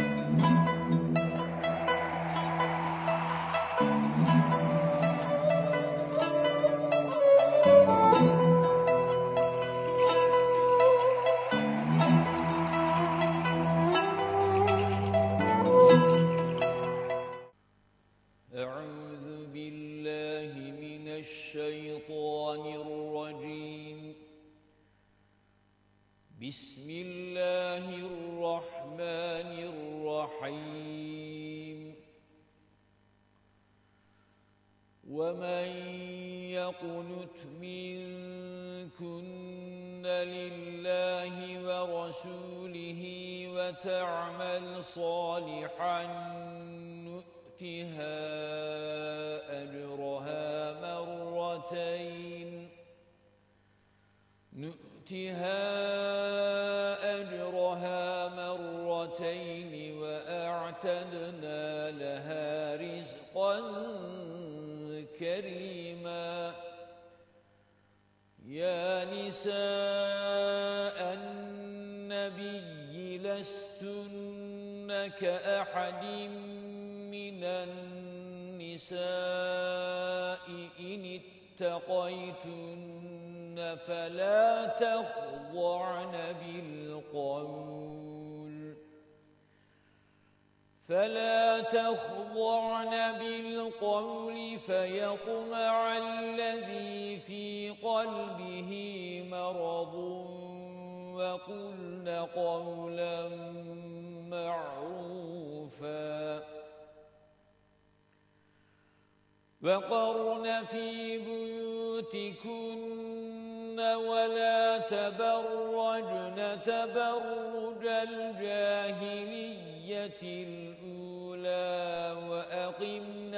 أعوذ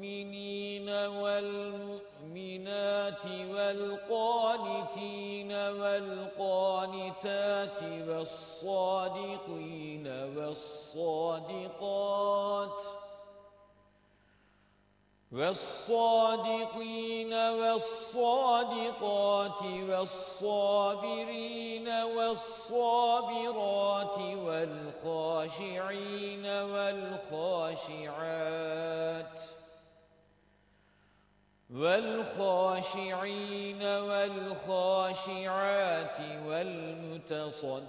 والمؤمنين والمؤمنات والقانتين والقانتات والصادقين والصادقات والصادقين والصادقات والصابرين والصابرات والخاشعين والخاشعات والخاشعين والخاشعات والمتصدقين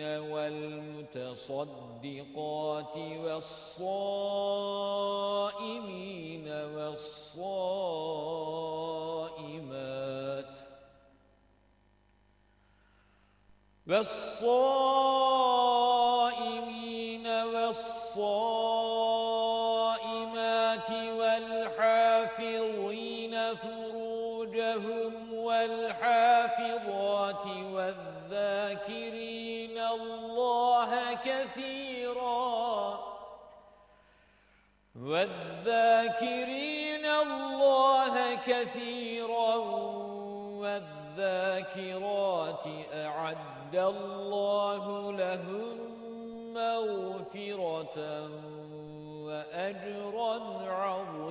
والمتصدقات والصائمين والصائمات والصائمين والصائمات والذاكرين الله كثيرا والذاكرات أعد الله لهم مغفرة وأجرا عظيما.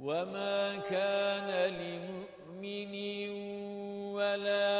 وما كان لمؤمن ولا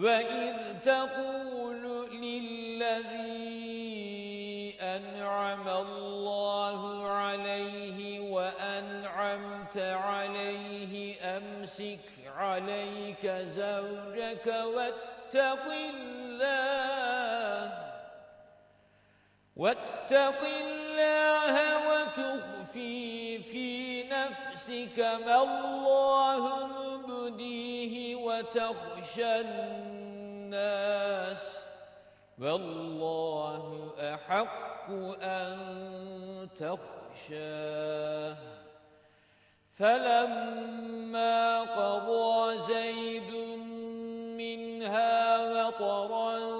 وإذ تقول للذي أنعم الله عليه وأنعمت عليه أمسك عليك زوجك واتق الله واتق الله وتخفي في نفسك ما الله مبديه وتخشى الناس والله أحق أن تخشاه فلما قضى زيد منها وطرا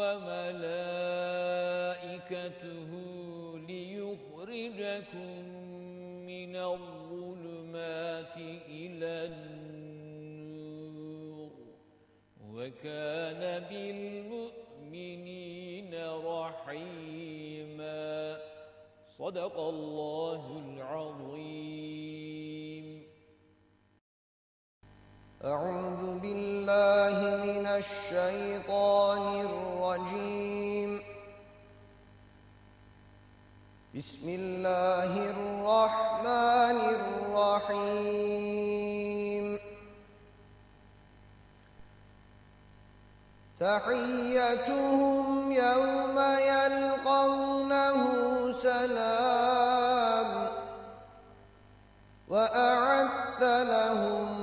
وملائكته ليخرجكم من الظلمات إلى النور. وكان بالمؤمنين رحيما. صدق الله العظيم. أعوذ بالله من الشيطان الرجيم. بسم الله الرحمن الرحيم. تحيتهم يوم يلقونه سلام. وأعد لهم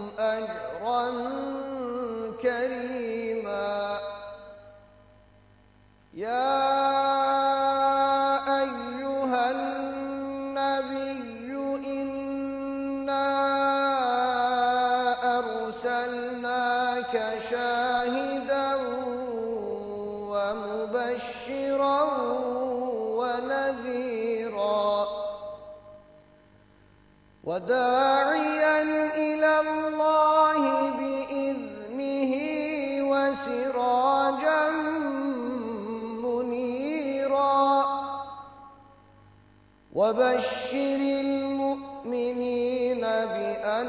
أرسلناك شاهدا ومبشرا ونذيرا وداعيا إلى الله بإذنه وسراجا منيرا وبشر المؤمنين بأن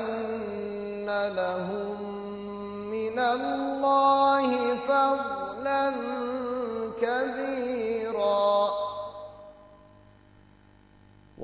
لهم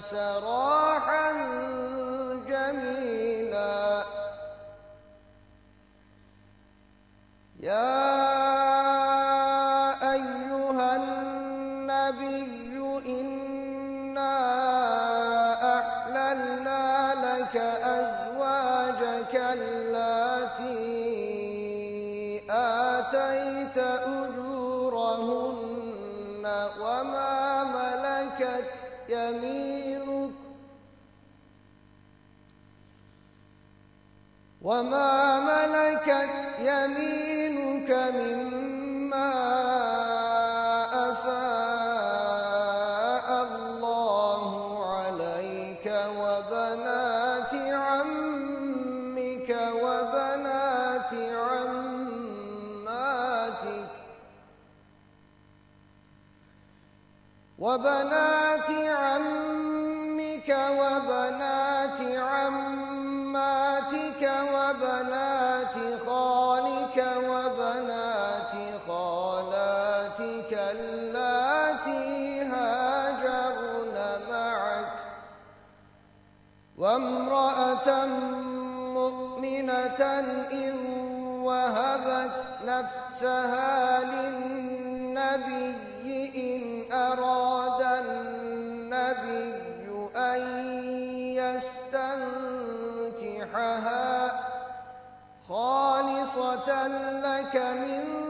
سراحا جميلا. يا أيها النبي إنا وما ملكت يمينك مما أفاء الله عليك وبنات عمك وبنات عماتك وبنات عمك وبنات وامرأة مؤمنة إن وهبت نفسها للنبي إن أراد النبي أن يستنكحها خالصة لك من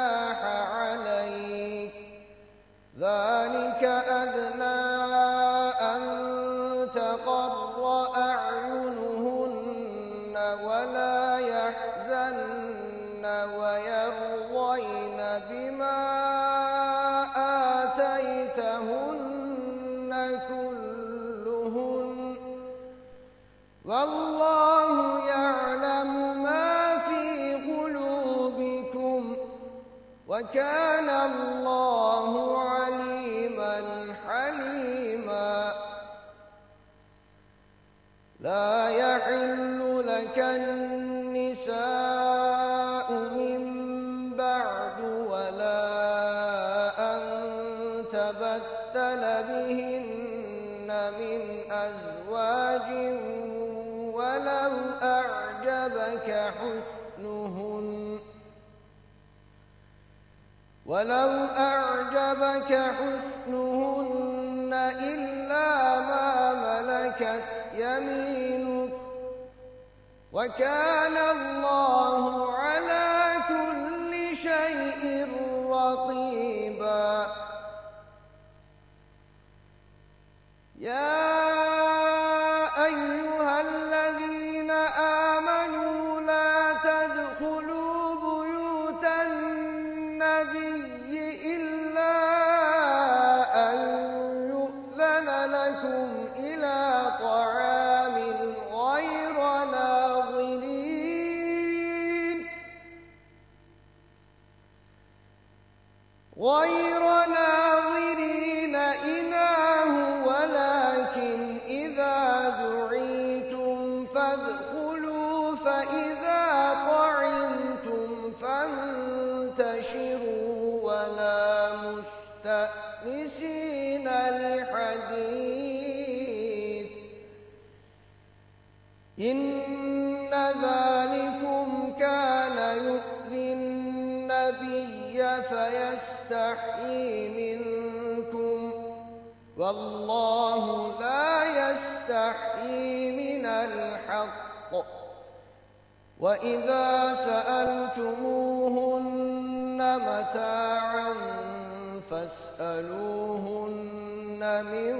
وكان الله عليما حليما. لا يحل لك النساء ولو أعجبك حسنهن إلا ما ملكت يمينك وكان الله على كل شيء رقيبا. يا فيستحيي منكم. والله لا يستحيي من الحق. وإذا سألتموهن متاعا فاسألوهن من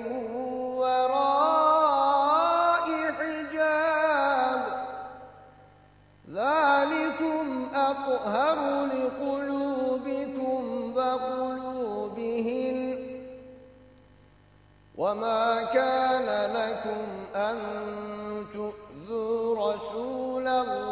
وما كان لكم أن تؤذوا رسول الله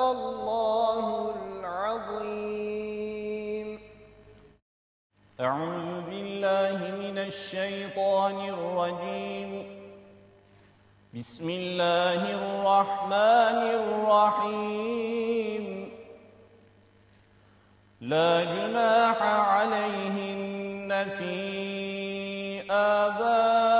الله العظيم أعوذ بالله من الشيطان الرجيم. بسم الله الرحمن الرحيم. لا جناح عليهن في آبائهن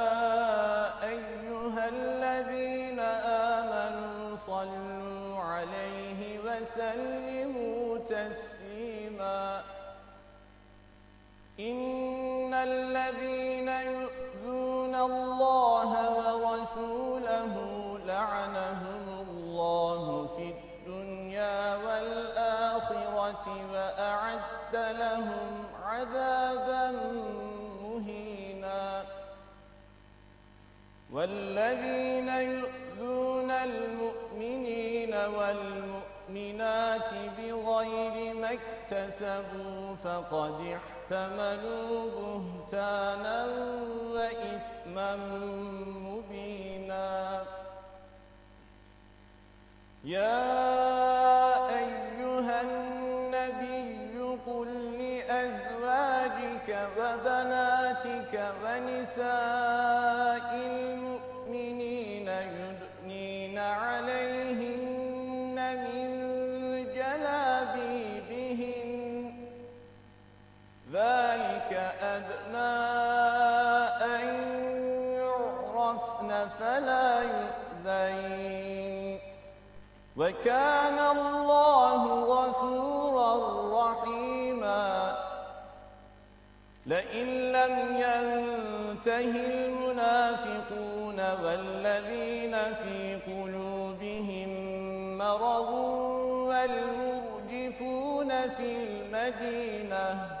وسلموا تسليما. إن الذين يؤذون الله ورسوله لعنهم الله في الدنيا والآخرة الآخرة وأعد لهم عذابا مهينا. والذين يؤذون المؤمنين والمؤمنات بغير ما اكتسبوا فقد احتملوا بهتانا وإثما مبينا. يا أيها النبي قل لأزواجك وبناتك ونساء المؤمنين فلا يؤذين. وكان الله غفورا رحيما. لئن لم ينته المنافقون والذين في قلوبهم مرض والمرجفون في المدينة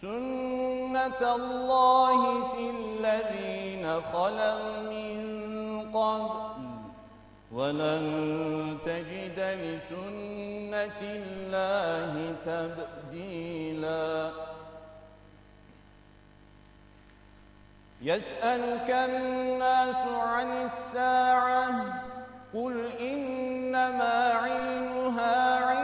سنة الله في الذين خلوا من قبل ولن تجد لسنة الله تبديلا يسألك الناس عن الساعة قل إنما علمها عند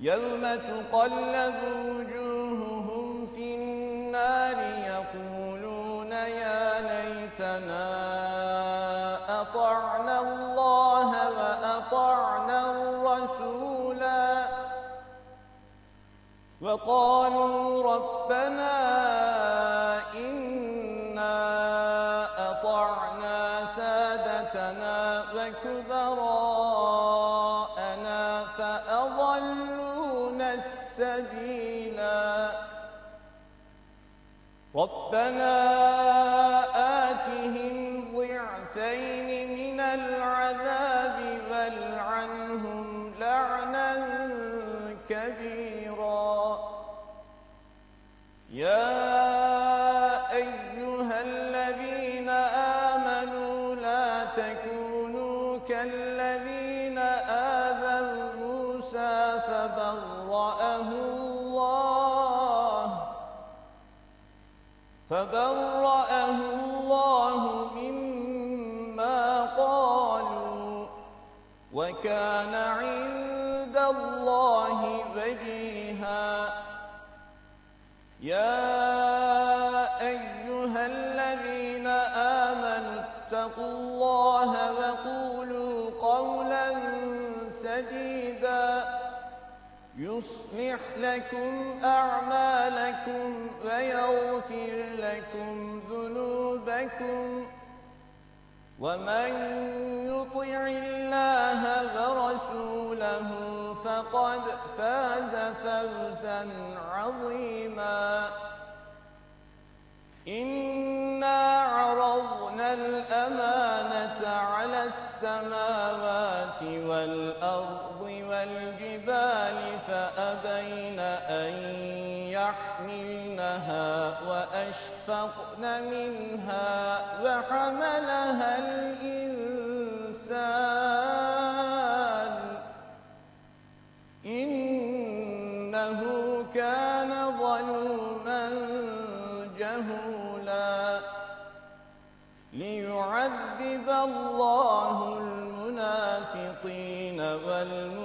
يوم تقلب وجوههم في النار يقولون يا ليتنا أطعنا الله وأطعنا الرسولا. وقالوا ربنا ربنا آتهم ضعفين من العذاب والعنهم لعنا كبيرا. يا أيها الذين آمنوا لا تكونوا كالذين فبرأه الله مما قالوا وكان عند الله وجيها يا أيها الذين آمنوا اتقوا الله وقولوا يصلح لكم أعمالكم ويغفر لكم ذنوبكم ومن يطع الله ورسوله فقد فاز فوزا عظيما. إنا عرضنا الأمانة على السماوات والأرض والجبال أبين أن يحملنها وأشفقن منها وحملها الإنسان. إنه كان ظلوما جهولا. ليعذب الله المنافقين والمنافقين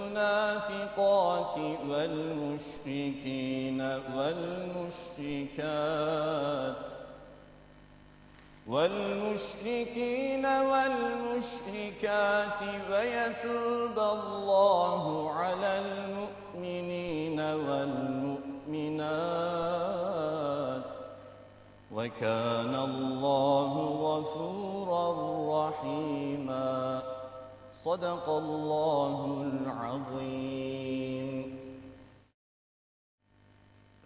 والمشركين والمشركات والمشركين والمشركات ويتوب الله على المؤمنين والمؤمنات وكان الله غفورا رحيما صدق الله العظيم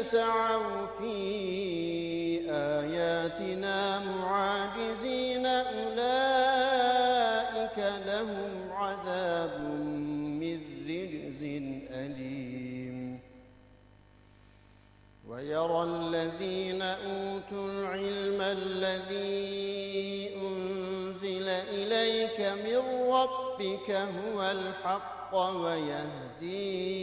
سعوا في آياتنا معاجزين أولئك لهم عذاب من رجز أليم. ويرى الذين أوتوا العلم الذي أنزل إليك من ربك هو الحق ويهدي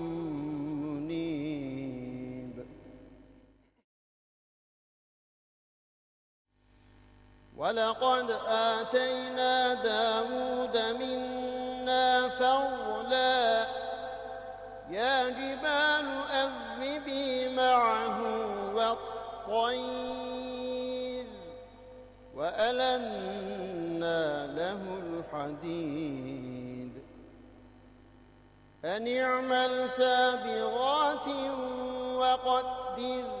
ولقد آتينا داود منا فضلا. يا جبال أذبي معه والطير وألنا له الحديد. أن اعمل سابغات وقدر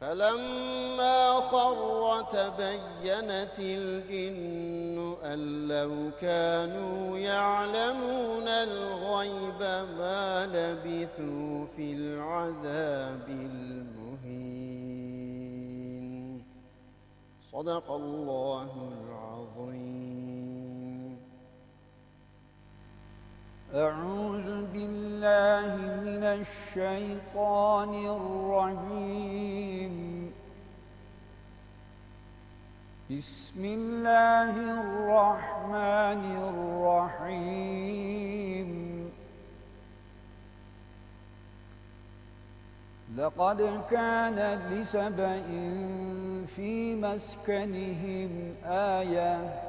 فلما خر تبينت الجن أن لو كانوا يعلمون الغيب ما لبثوا في العذاب المهين. صدق الله العظيم. أعوذ بالله من الشيطان الرجيم. بسم الله الرحمن الرحيم. لقد كان لسبإ في مسكنهم آية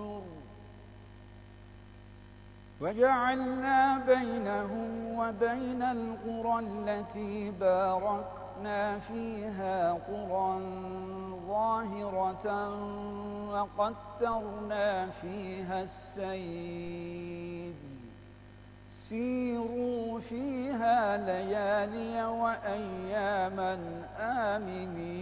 وجعلنا بينهم وبين القرى التي باركنا فيها قرى ظاهرة وقدرنا فيها السير سيروا فيها ليالي وأياما آمنين.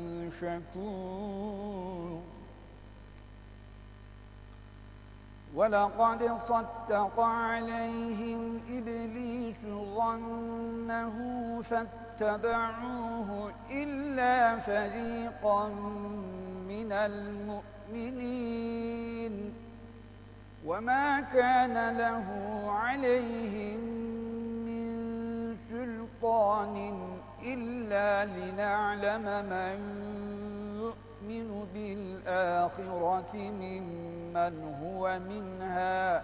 شكور ولقد صدق عليهم إبليس ظنه فاتبعوه إلا فريقا من المؤمنين. وما كان له عليهم سلطان إلا لنعلم من يؤمن بالآخرة ممن هو منها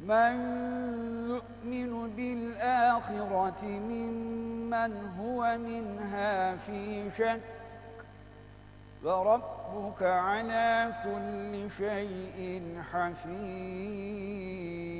من يؤمن بالآخرة ممن هو منها في شك وربك على كل شيء حفيظ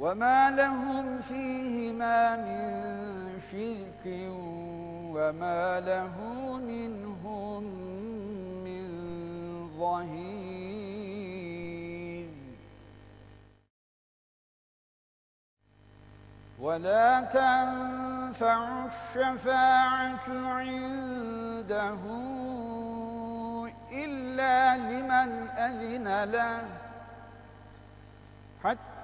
وما لهم فيهما من شرك وما له منهم من ظهير ولا تنفع الشفاعة عنده إلا لمن أذن له حتى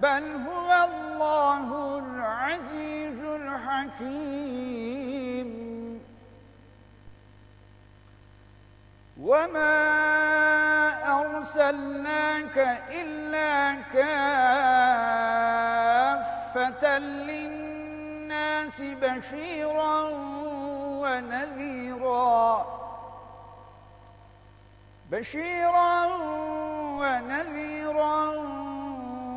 بل هو الله العزيز الحكيم. وما أرسلناك إلا كافة للناس بشيرا ونذيرا بشيرا ونذيرا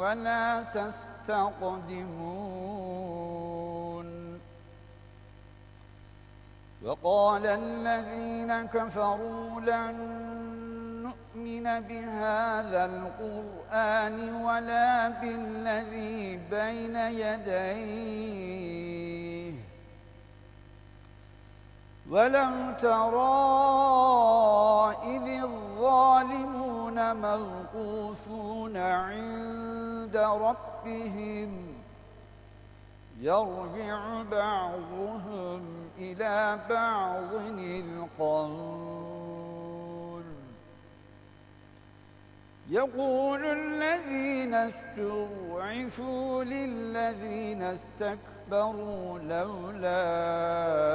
ولا تستقدمون. وقال الذين كفروا لن نؤمن بهذا القرآن ولا بالذي بين يديه. ولو ترى إذ الظالمون موقوفون عند ربهم يرجع بعضهم إلى بعض القول. يقول الذين استضعفوا للذين استكبروا لولا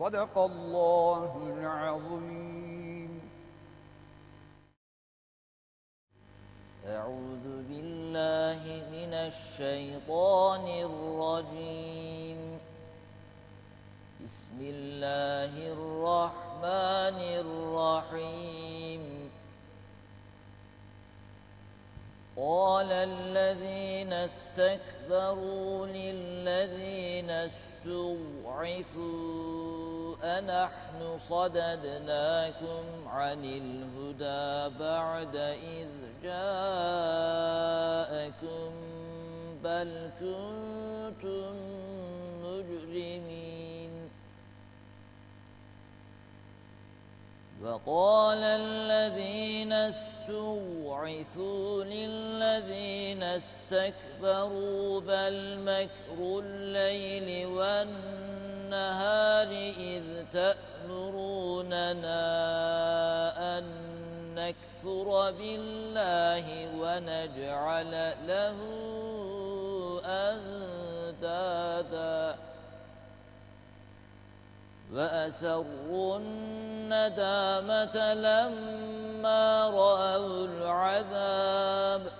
صدق الله العظيم. أعوذ بالله من الشيطان الرجيم. بسم الله الرحمن الرحيم. قال الذين استكبروا للذين استضعفوا أنحن صددناكم عن الهدى بعد إذ جاءكم بل كنتم مجرمين. وقال الذين استضعفوا للذين استكبروا بل مكر الليل والنهار إذ تأمروننا أن نكفر بالله ونجعل له أندادا. وأسروا الندامة لما رأوا العذاب.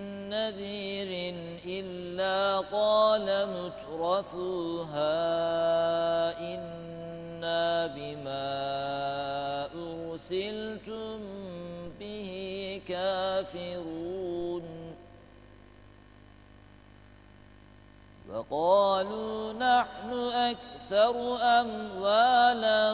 نذير إلا قال مترفوها إنا بما أرسلتم به كافرون. وقالوا نحن أكثر أموالا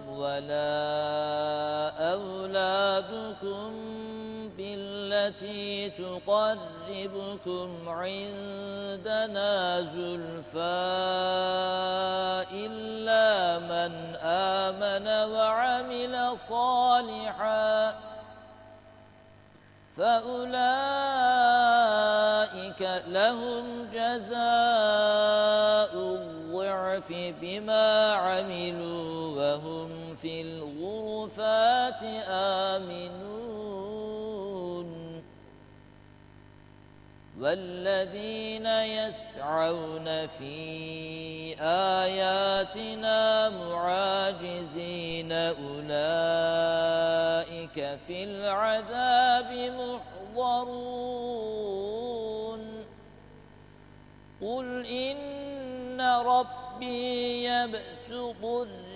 ولا أولادكم بالتي تقربكم عندنا زلفى إلا من آمن وعمل صالحا فأولئك لهم جزاء الضعف بما عملوا وهم في الغرفات آمنون. والذين يسعون في آياتنا معاجزين أولئك في العذاب محضرون. قل إن ربي يبسط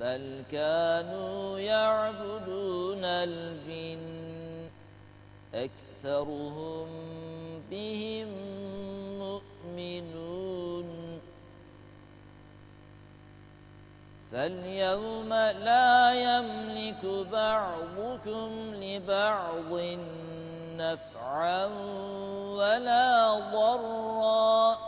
بل كانوا يعبدون الجن أكثرهم بهم مؤمنون فاليوم لا يملك بعضكم لبعض نفعا ولا ضرا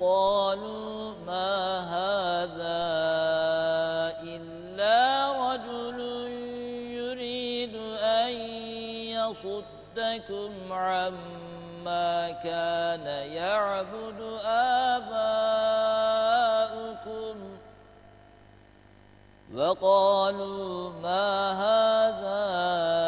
قالوا ما هذا إلا رجل يريد أن يصدكم عما كان يعبد آباؤكم. وقالوا ما هذا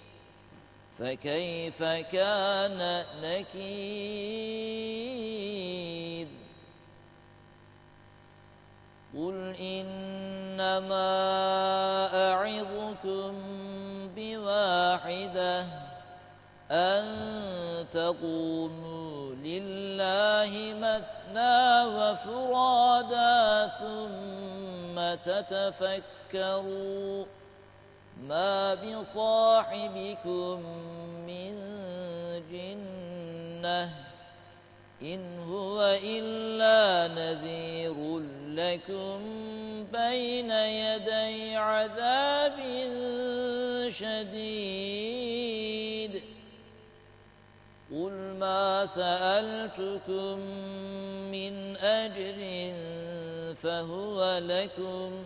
فكيف كان نكير؟ قل إنما أعظكم بواحدة أن تقوموا لله مثنى وفرادا ثم تتفكروا. ما بصاحبكم من جنة إن هو إلا نذير لكم بين يدي عذاب شديد. قل ما سألتكم من أجر فهو لكم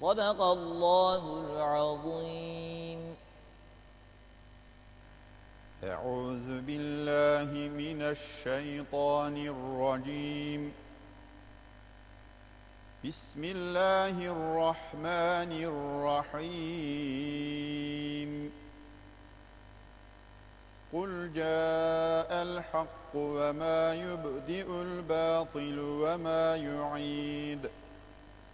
صدق الله العظيم. أعوذ بالله من الشيطان الرجيم. بسم الله الرحمن الرحيم. قل جاء الحق وما يبدئ الباطل وما يعيد.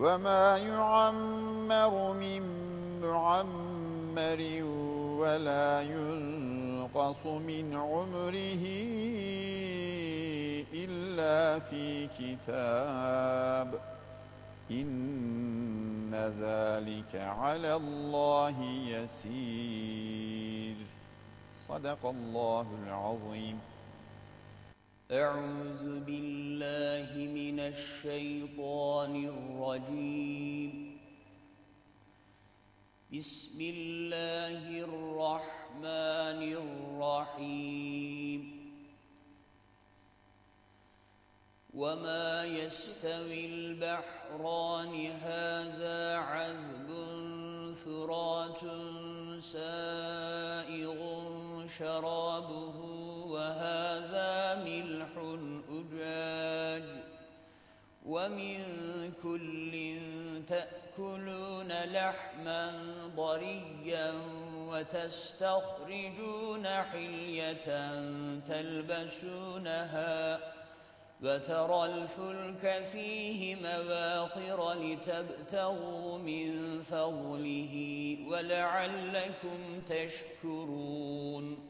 وما يعمر من معمر ولا ينقص من عمره إلا في كتاب إن ذلك على الله يسير صدق الله العظيم أعوذ بالله من الشيطان الرجيم. بسم الله الرحمن الرحيم. وما يستوي البحران هذا عذب فرات سائغ شرابه وهذا ملح أجاج ومن كل تأكلون لحما ضريا وتستخرجون حلية تلبسونها وترى الفلك فيه مواخر لتبتغوا من فضله ولعلكم تشكرون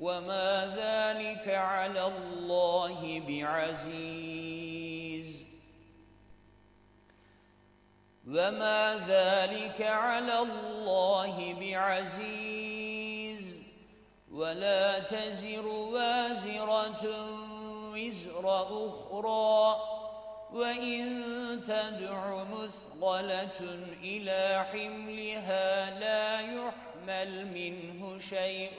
وما ذلك على الله بعزيز. وما ذلك على الله بعزيز. ولا تزر وازرة وزر أخرى. وإن تدع مثقلة إلى حملها لا يحمل منه شيء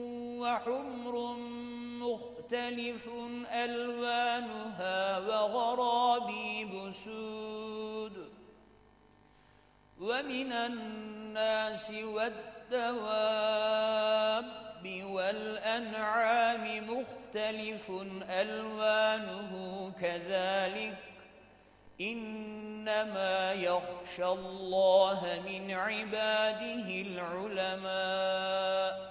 وحمر مختلف ألوانها وغرابيب سود. ومن الناس والدواب والأنعام مختلف ألوانه كذلك. إنما يخشى الله من عباده العلماء.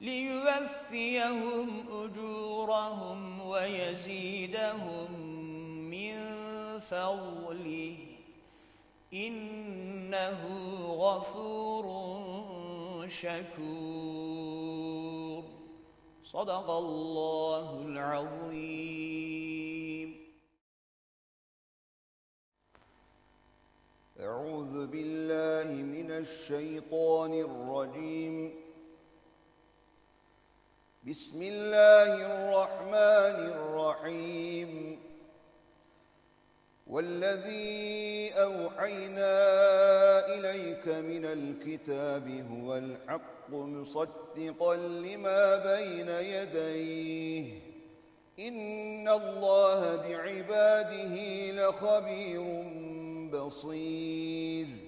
ليوفيهم أجورهم ويزيدهم من فضله. إنه غفور شكور. صدق الله العظيم. أعوذ بالله من الشيطان الرجيم. بسم الله الرحمن الرحيم. والذي أوحينا إليك من الكتاب هو الحق مصدقا لما بين يديه. إن الله بعباده لخبير بصير.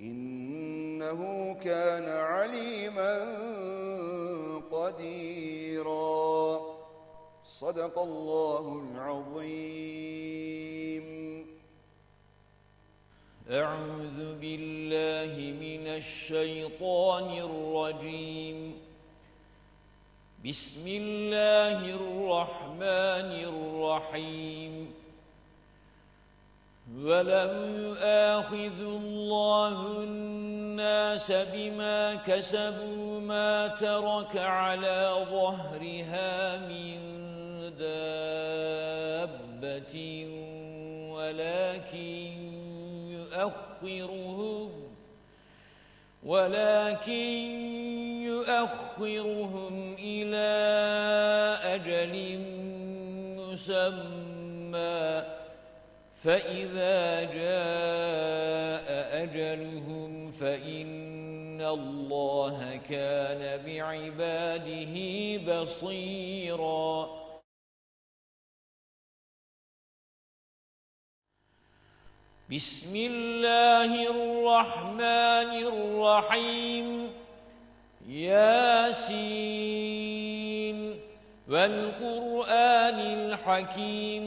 إنه كان عليما قديرا. صدق الله العظيم. أعوذ بالله من الشيطان الرجيم. بسم الله الرحمن الرحيم. ولم يؤاخذ الله الناس بما كسبوا ما ترك على ظهرها من دابة ولكن يؤخرهم ولكن يؤخرهم إلى أجل مسمى فإذا جاء أجلهم فإن الله كان بعباده بصيراً بسم الله الرحمن الرحيم ياسين والقرآن الحكيم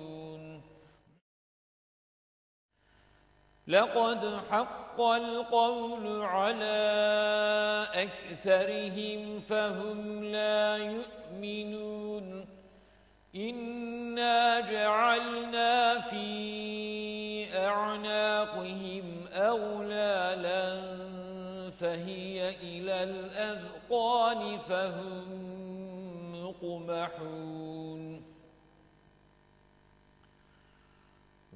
لقد حق القول على أكثرهم فهم لا يؤمنون. إنا جعلنا في أعناقهم أولاد فهي إلى الأذقان فهم مقمحون.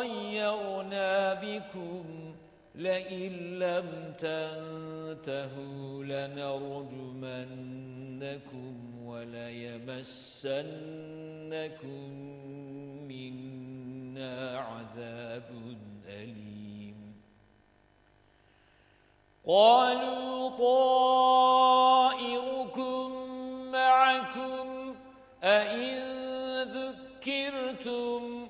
تطيرنا بكم لئن لم تنتهوا لنرجمنكم وليمسنكم منا عذاب أليم. قالوا طائركم معكم أئن ذكرتم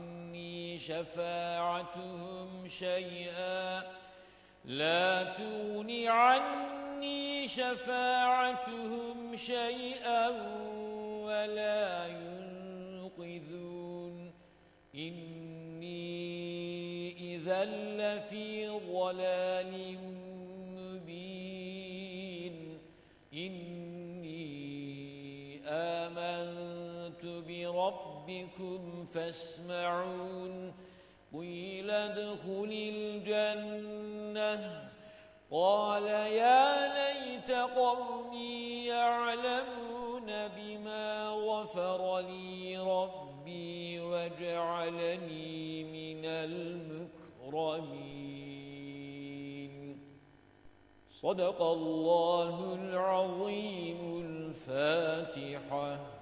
شفاعتهم شيئا. لا تغن عني شفاعتهم شيئا ولا ينقذون. إني إذا لفي ضلال مبين. إني آمنت بربكم فاسمعون قيل ادخل الجنة. قال يا ليت قومي يعلمون بما غفر لي ربي وجعلني من المكرمين. صدق الله العظيم الفاتحة.